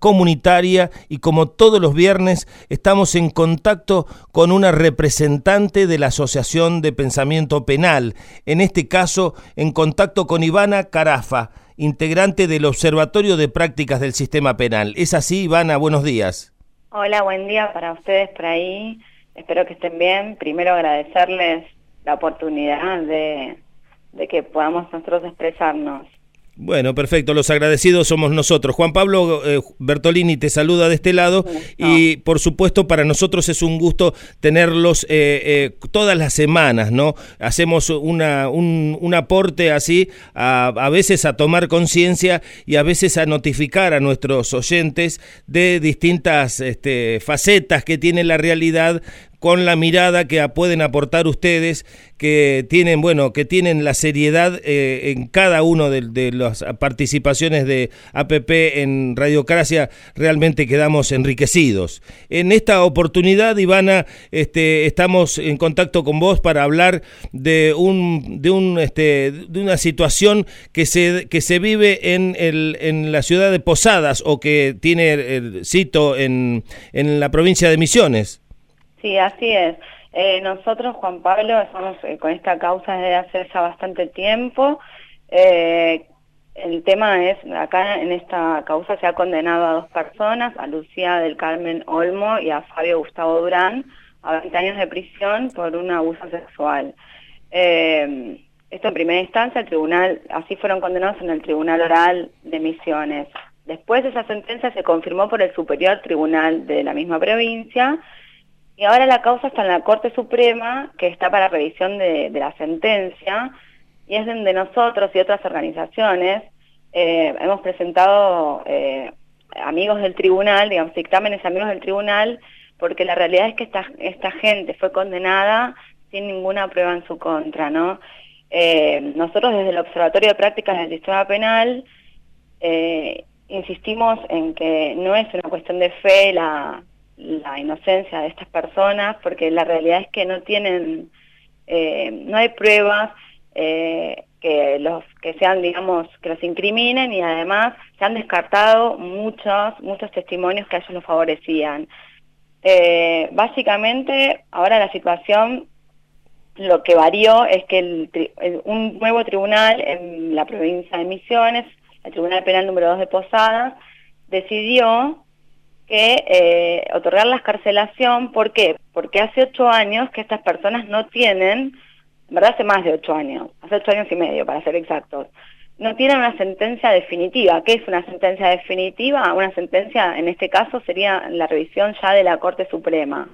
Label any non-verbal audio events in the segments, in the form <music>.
comunitaria y como todos los viernes estamos en contacto con una representante de la Asociación de Pensamiento Penal, en este caso en contacto con Ivana Carafa, integrante del Observatorio de Prácticas del Sistema Penal. ¿Es así, Ivana? Buenos días. Hola, buen día para ustedes por ahí. Espero que estén bien. Primero agradecerles la oportunidad de, de que podamos nosotros expresarnos. Bueno, perfecto. Los agradecidos somos nosotros. Juan Pablo eh, Bertolini te saluda de este lado y por supuesto para nosotros es un gusto tenerlos eh, eh, todas las semanas, ¿no? Hacemos una, un, aporte así a, a, veces a tomar conciencia y a veces a notificar a nuestros oyentes de distintas este, facetas que tiene la realidad con la mirada que pueden aportar ustedes, que tienen, bueno, que tienen la seriedad eh, en cada uno de, las participaciones de APP en Radiocracia, realmente quedamos enriquecidos. En esta oportunidad, Ivana, este, estamos en contacto con vos para hablar de un, de un, este, de una situación que se, que se vive en, el, en la ciudad de Posadas o que tiene, el, en, en la provincia de Misiones. Sí, así es. Eh, nosotros, Juan Pablo, estamos eh, con esta causa desde hace ya bastante tiempo. Eh, el tema es, acá en esta causa se ha condenado a dos personas, a Lucía del Carmen Olmo y a Fabio Gustavo Durán, a 20 años de prisión por un abuso sexual. esto en primera instancia, el tribunal, así fueron condenados en el Tribunal Oral de Misiones. Después esa sentencia se confirmó por el Superior Tribunal de la misma provincia, y ahora la causa está en la Corte Suprema, que está para revisión de, la sentencia, y es donde nosotros y otras organizaciones eh, hemos presentado eh, amigos del tribunal, digamos, dictámenes amigos del tribunal, porque la realidad es que esta, esta gente fue condenada sin ninguna prueba en su contra, ¿no? Eh, nosotros desde el Observatorio de Prácticas del Sistema Penal insistimos en que no es una cuestión de fe la, la inocencia de estas personas, porque la realidad es que no tienen, eh, no hay pruebas eh, que los que sean, digamos, que los incriminen y además se han descartado muchos, muchos testimonios que a ellos los favorecían. Eh, básicamente, ahora la situación lo que varió es que un nuevo tribunal en la provincia de Misiones, el Tribunal Penal número 2 de Posadas, decidió que eh, otorgar la escarcelación. ¿Por qué? Porque hace ocho años que estas personas no tienen, en verdad hace más de ocho años, hace ocho años y medio para ser exactos, no tienen una sentencia definitiva. ¿Qué es una sentencia definitiva? Una sentencia, en este caso, sería la revisión ya de la Corte Suprema.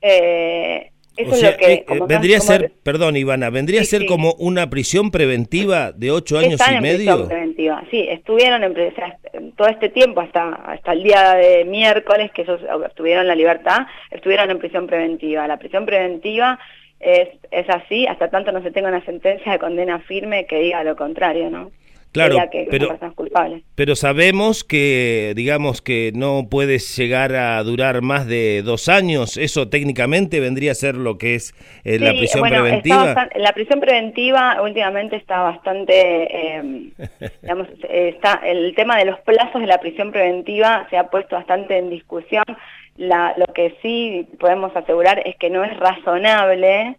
Eh, eso es lo que, eh, vendría a ser, perdón Ivana, vendría a ser como una prisión preventiva de ocho años y medio. preventiva, sí, estuvieron en, todo este tiempo hasta hasta el día de miércoles que ellos obtuvieron la libertad, estuvieron en prisión preventiva. La prisión preventiva es, es así, hasta tanto no se tenga una sentencia de condena firme que diga lo contrario, ¿no? Claro, pero, pero sabemos que, digamos, que no puede llegar a durar más de dos años. ¿Eso técnicamente vendría a ser lo que es eh, la prisión preventiva? la prisión preventiva últimamente está bastante, em, <laughs> digamos, está el tema de los plazos de la prisión preventiva se ha puesto bastante en discusión. La, lo que sí podemos asegurar es que no es razonable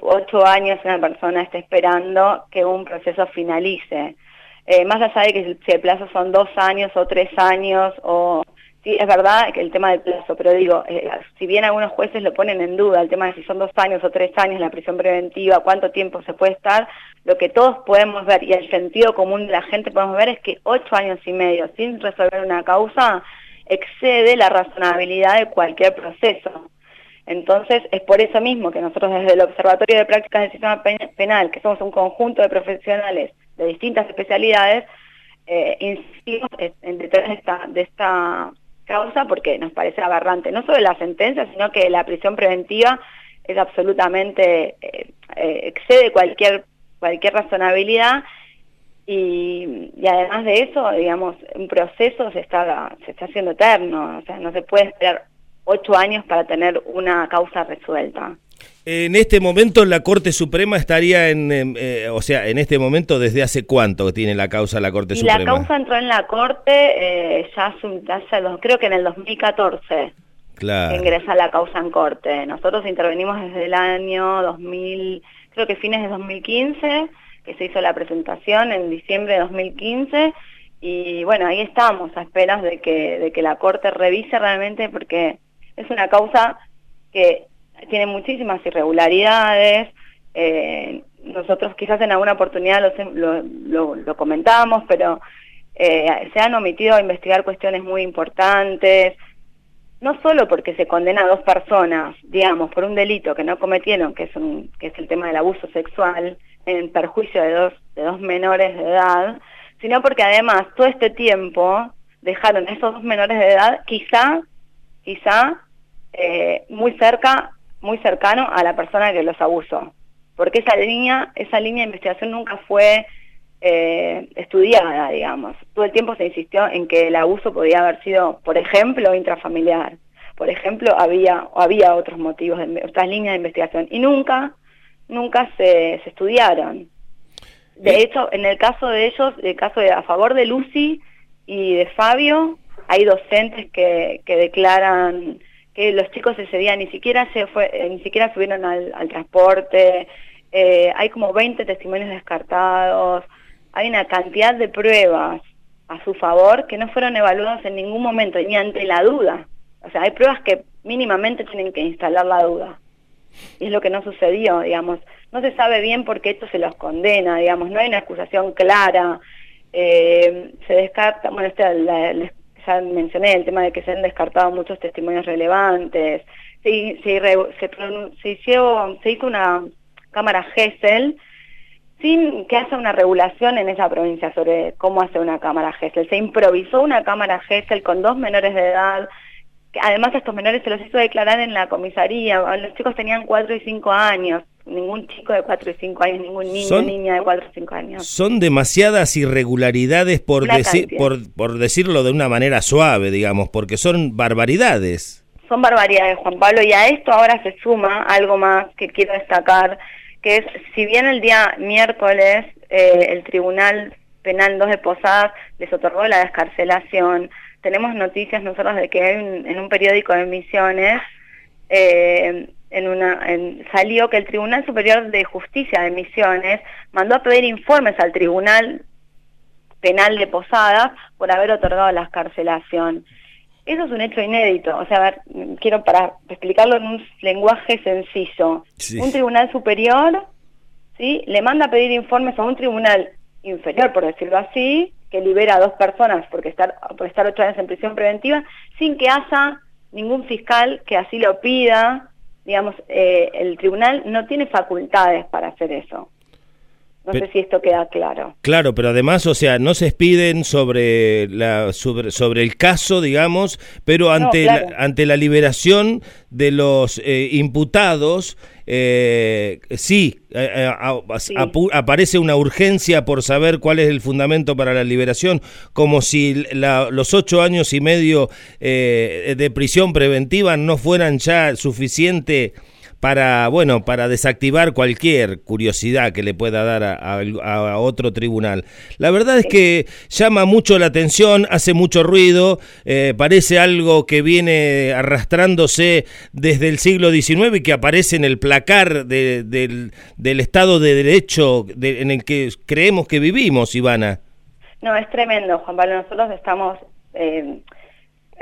ocho años una persona esté esperando que un proceso finalice. Eh, más allá de que si el plazo son dos años o tres años, o sí, es verdad que el tema del plazo, pero digo, eh, si bien algunos jueces lo ponen en duda, el tema de si son dos años o tres años la prisión preventiva, cuánto tiempo se puede estar, lo que todos podemos ver y el sentido común de la gente podemos ver es que ocho años y medio sin resolver una causa excede la razonabilidad de cualquier proceso. Entonces, es por eso mismo que nosotros desde el Observatorio de Prácticas del Sistema Penal, que somos un conjunto de profesionales de distintas especialidades, eh, insistimos en detrás de esta, causa porque nos parece aberrante, no solo la sentencia, sino que la prisión preventiva es absolutamente, eh, eh, excede cualquier, cualquier razonabilidad y, además de eso, digamos, un proceso se está, se está haciendo eterno, o sea, no se puede esperar ocho años para tener una causa resuelta. En este momento la Corte Suprema estaría en, eh, o sea, en este momento, ¿desde hace cuánto tiene la causa la Corte Suprema? La causa entró en la Corte eh, ya hace, creo que en el 2014. Claro. Ingresa la causa en Corte. Nosotros intervenimos desde el año 2000, creo que fines de 2015, que se hizo la presentación en diciembre de 2015, y bueno, ahí estamos a esperas de que, de que la Corte revise realmente, porque es una causa que tiene muchísimas irregularidades. Eh, nosotros quizás en alguna oportunidad lo, comentamos, pero eh, se han omitido a investigar cuestiones muy importantes, no solo porque se condena a dos personas, digamos, por un delito que no cometieron, que es, un, que es el tema del abuso sexual, en perjuicio de dos, de dos menores de edad, sino porque además todo este tiempo dejaron a esos dos menores de edad quizá, quizá eh, muy cerca muy cercano a la persona que los abusó. Porque esa línea, esa línea de investigación nunca fue eh, estudiada, digamos. Todo el tiempo se insistió en que el abuso podía haber sido, por ejemplo, intrafamiliar. Por ejemplo, había, había otros motivos, de, otras líneas de investigación. Y nunca, nunca se, se estudiaron. De hecho, en el caso de ellos, el caso de a favor de Lucy y de Fabio, hay docentes que, que declaran que los chicos ese día ni siquiera se fue, eh, ni siquiera subieron al, transporte, eh, hay como 20 testimonios descartados, hay una cantidad de pruebas a su favor que no fueron evaluadas en ningún momento, ni ante la duda. O sea, hay pruebas que mínimamente tienen que instalar la duda. Y es lo que no sucedió, digamos. No se sabe bien por qué esto se los condena, digamos. No hay una acusación clara. Eh, se descarta, bueno, este, ya mencioné el tema de que se han descartado muchos testimonios relevantes, se, se, hizo, una cámara GESEL sin que haya una regulación en esa provincia sobre cómo hace una cámara GESEL. Se improvisó una cámara GESEL con dos menores de edad, además a estos menores se los hizo declarar en la comisaría, los chicos tenían cuatro y cinco años, ningún chico de 4 y 5 años, ningún niño o niña de 4 o 5 años. Son demasiadas irregularidades, por, decir, por, por decirlo de una manera suave, digamos, porque son barbaridades. Son barbaridades, Juan Pablo, y a esto ahora se suma algo más que quiero destacar, que es, si bien el día miércoles eh, el Tribunal Penal 2 de Posadas les otorgó la descarcelación, tenemos noticias nosotros de que hay en un periódico de Misiones, eh, en una, salió que el Tribunal Superior de Justicia de Misiones mandó a pedir informes al Tribunal Penal de Posadas por haber otorgado la escarcelación. Eso es un hecho inédito. O sea, a ver, quiero para explicarlo en un lenguaje sencillo. Un tribunal superior ¿sí? le manda a pedir informes a un tribunal inferior, por decirlo así, que libera a dos personas porque estar, por estar ocho años en prisión preventiva, sin que haya ningún fiscal que así lo pida digamos, eh, el tribunal no tiene facultades para hacer eso. No sé si esto queda claro. Claro, pero además, o sea, no se expiden sobre la sobre, sobre el caso, digamos, pero ante la, ante la liberación de los eh, imputados, eh, sí, eh, aparece una urgencia por saber cuál es el fundamento para la liberación, como si los ocho años y medio de prisión preventiva no fueran ya suficiente para, bueno, para desactivar cualquier curiosidad que le pueda dar a, otro tribunal. La verdad es que llama mucho la atención, hace mucho ruido, eh, parece algo que viene arrastrándose desde el siglo XIX y que aparece en el placar del, Estado de Derecho en el que creemos que vivimos, Ivana. No, es tremendo, Juan Pablo. Nosotros estamos... Eh,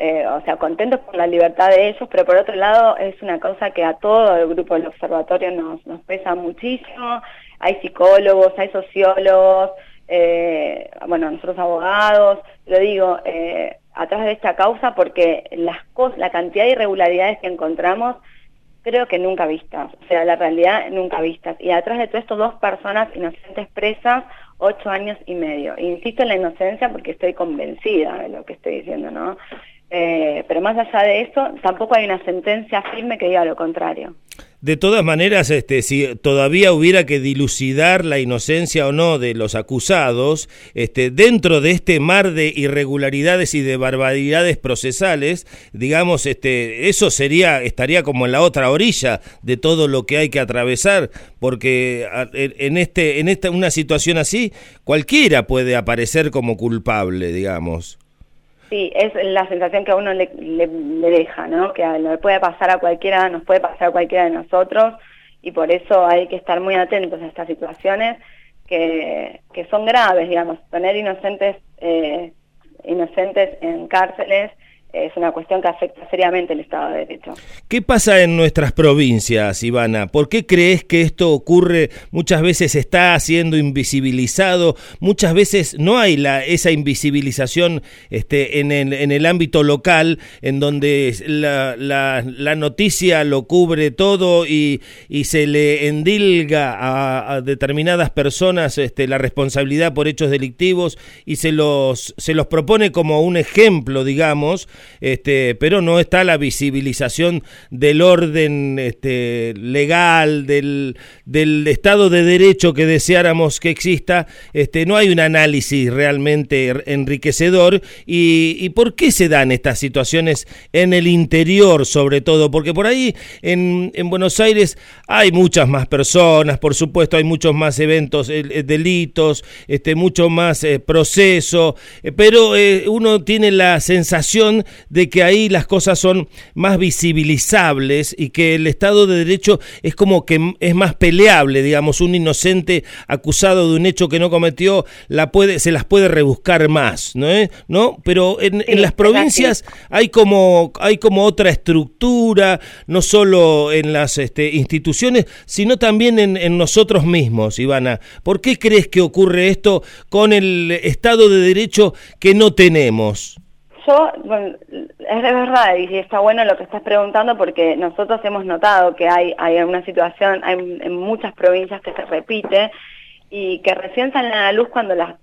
eh, o sea, contentos por la libertad de ellos, pero por otro lado es una cosa que a todo el grupo del observatorio nos, pesa muchísimo. Hay psicólogos, hay sociólogos, eh, bueno, nosotros abogados, lo digo, eh, atrás de esta causa porque las cosas, la cantidad de irregularidades que encontramos creo que nunca vistas, o sea, la realidad nunca vistas. Y atrás de todo esto, dos personas inocentes presas, ocho años y medio. Insisto en la inocencia porque estoy convencida de lo que estoy diciendo, ¿no? Eh, pero más allá de eso, tampoco hay una sentencia firme que diga lo contrario. De todas maneras, este, si todavía hubiera que dilucidar la inocencia o no de los acusados, este, dentro de este mar de irregularidades y de barbaridades procesales, digamos, este, eso sería, estaría como en la otra orilla de todo lo que hay que atravesar, porque en este, en esta, una situación así, cualquiera puede aparecer como culpable, digamos. Sí, es la sensación que a uno le, deja, ¿no? Que le puede pasar a cualquiera, nos puede pasar a cualquiera de nosotros y por eso hay que estar muy atentos a estas situaciones que, que son graves, digamos, tener inocentes, eh, inocentes en cárceles es una cuestión que afecta seriamente el Estado de Derecho. ¿Qué pasa en nuestras provincias, Ivana? ¿Por qué crees que esto ocurre? Muchas veces está siendo invisibilizado, muchas veces no hay la, esa invisibilización este, en, el, en el ámbito local, en donde la, la, noticia lo cubre todo y, se le endilga a, a, determinadas personas este, la responsabilidad por hechos delictivos y se los, se los propone como un ejemplo, digamos, este, pero no está la visibilización del orden este, legal, del, del Estado de Derecho que deseáramos que exista, este, no hay un análisis realmente enriquecedor. Y, y por qué se dan estas situaciones en el interior sobre todo, porque por ahí en, en Buenos Aires hay muchas más personas, por supuesto hay muchos más eventos, eh, eh, delitos, este, mucho más eh, proceso, pero uno tiene la sensación de que ahí las cosas son más visibilizables y que el Estado de Derecho es como que es más peleable, digamos, un inocente acusado de un hecho que no cometió la puede, se las puede rebuscar más, ¿no? ¿No? Pero en, las provincias hay como, hay como otra estructura, no solo en las este, instituciones, sino también en, en nosotros mismos, Ivana. ¿Por qué crees que ocurre esto con el Estado de Derecho que no tenemos? Yo, es verdad y está bueno lo que estás preguntando porque nosotros hemos notado que hay, hay una situación en muchas provincias que se repite y que recién salen a la luz cuando las,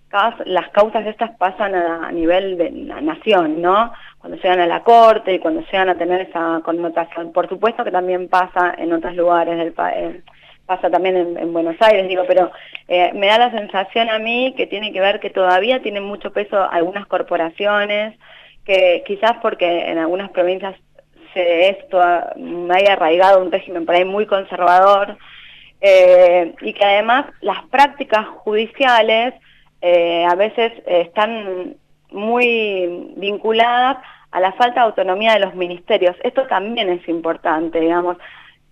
las causas estas pasan a, nivel de la nación, ¿no? Cuando llegan a la corte y cuando llegan a tener esa connotación. Por supuesto que también pasa en otros lugares del país, pasa también en, Buenos Aires, digo, pero eh, me da la sensación a mí que tiene que ver que todavía tienen mucho peso algunas corporaciones, que quizás porque en algunas provincias se esto haya arraigado un régimen por ahí muy conservador eh, y que además las prácticas judiciales eh, a veces están muy vinculadas a la falta de autonomía de los ministerios. Esto también es importante, digamos.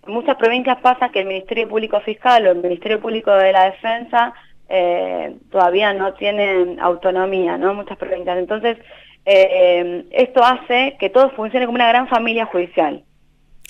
En muchas provincias pasa que el Ministerio Público Fiscal o el Ministerio Público de la Defensa eh, todavía no tienen autonomía, ¿no? Muchas provincias. Entonces, eh, esto hace que todo funcione como una gran familia judicial.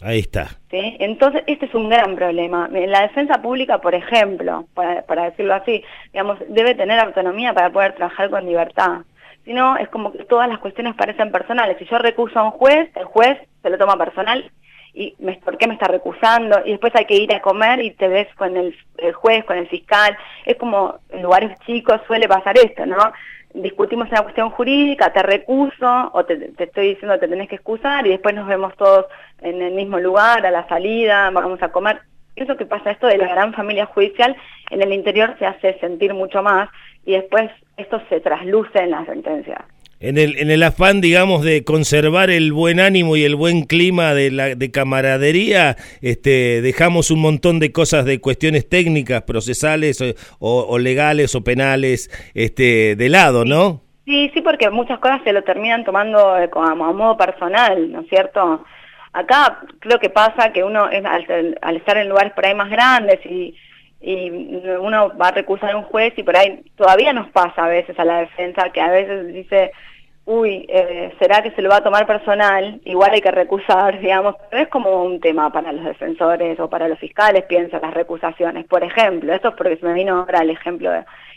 Ahí está. ¿Sí? Entonces, este es un gran problema. La defensa pública, por ejemplo, para, decirlo así, digamos, debe tener autonomía para poder trabajar con libertad. Si no, es como que todas las cuestiones parecen personales. Si yo recuso a un juez, el juez se lo toma personal y me, ¿por qué me está recusando? Y después hay que ir a comer y te ves con el, el juez, con el fiscal. Es como en lugares chicos suele pasar esto, ¿no? Discutimos una cuestión jurídica, te recuso o te, estoy diciendo te tenés que excusar y después nos vemos todos en el mismo lugar, a la salida, vamos a comer. Eso que pasa, esto de la gran familia judicial, en el interior se hace sentir mucho más y después esto se trasluce en la sentencia en el, en el afán, digamos, de conservar el buen ánimo y el buen clima de, la, de camaradería, este, dejamos un montón de cosas de cuestiones técnicas, procesales o, legales o penales este, de lado, ¿no? Sí, sí, porque muchas cosas se lo terminan tomando eh, como a modo personal, ¿no es cierto? Acá creo que pasa que uno, al, al estar en lugares por ahí más grandes y y uno va a recusar a un juez y por ahí todavía nos pasa a veces a la defensa que a veces dice uy, eh, ¿será que se lo va a tomar personal? Igual hay que recusar, <laughs> digamos, pero es como un tema para los defensores o para los fiscales, pienso, las recusaciones. Por ejemplo, esto es porque se me vino ahora el ejemplo,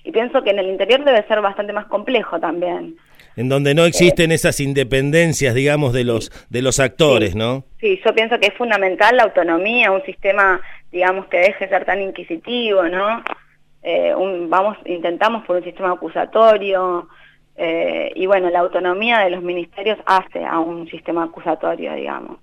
y pienso que en el interior debe ser bastante más complejo también. En donde no existen esas independencias, digamos, de los, de los actores, ¿no? Sí, yo pienso que es fundamental la autonomía, un sistema, digamos, que deje de ser tan inquisitivo, ¿no? Eh, un, vamos, intentamos por un sistema acusatorio, Eh, y bueno, la autonomía de los ministerios hace a un sistema acusatorio, digamos.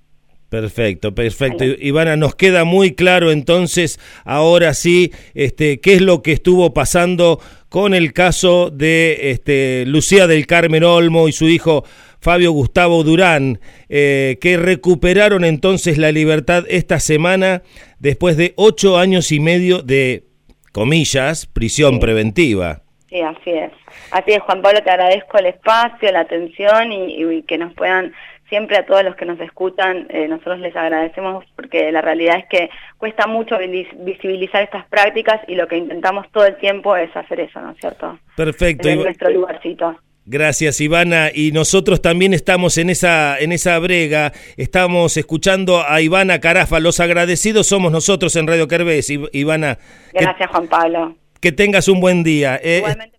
Perfecto, perfecto. Ivana, nos queda muy claro entonces, ahora sí, este, qué es lo que estuvo pasando con el caso de este, Lucía del Carmen Olmo y su hijo Fabio Gustavo Durán, eh, que recuperaron entonces la libertad esta semana después de ocho años y medio de, comillas, prisión preventiva. Sí, así es. Así es, Juan Pablo, te agradezco el espacio, la atención y que nos puedan siempre a todos los que nos escuchan, eh, nosotros les agradecemos porque la realidad es que cuesta mucho visibilizar estas prácticas y lo que intentamos todo el tiempo es hacer eso, ¿no es cierto? Perfecto. En nuestro lugarcito. Gracias Ivana y nosotros también estamos en esa en esa brega, estamos escuchando a Ivana Carafa, los agradecidos somos nosotros en Radio Kervés, Ivana. Gracias Juan Pablo. Que tengas un buen día. Eh, Igualmente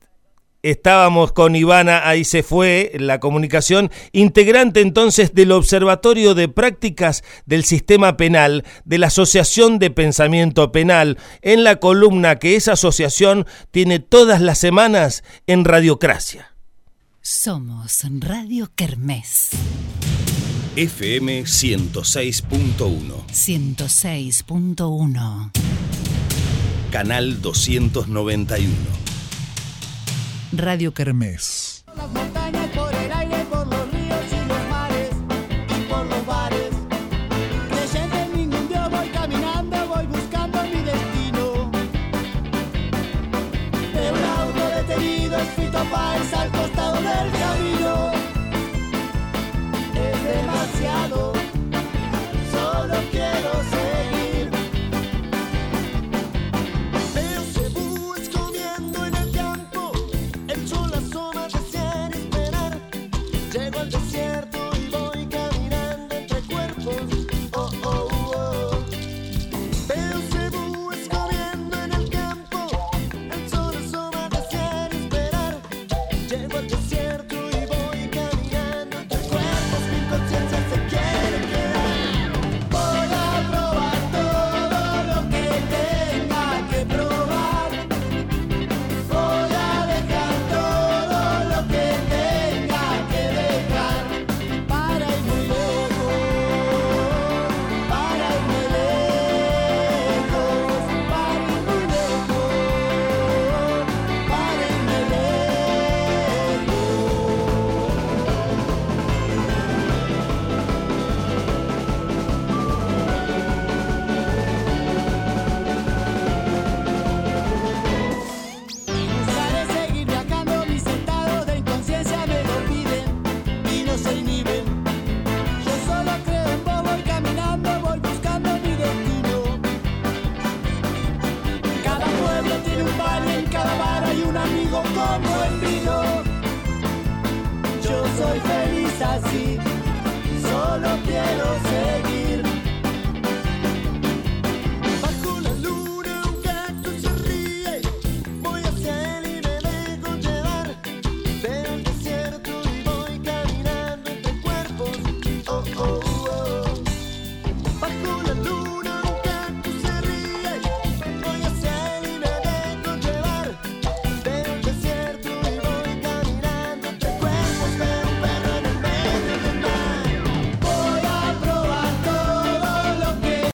estábamos con Ivana, ahí se fue la comunicación, integrante entonces del Observatorio de Prácticas del Sistema Penal, de la Asociación de Pensamiento Penal, en la columna que esa asociación tiene todas las semanas en Radiocracia. Somos Radio Kermés. FM 106.1. 106.1. Canal 291. Radio Kermés. Las montañas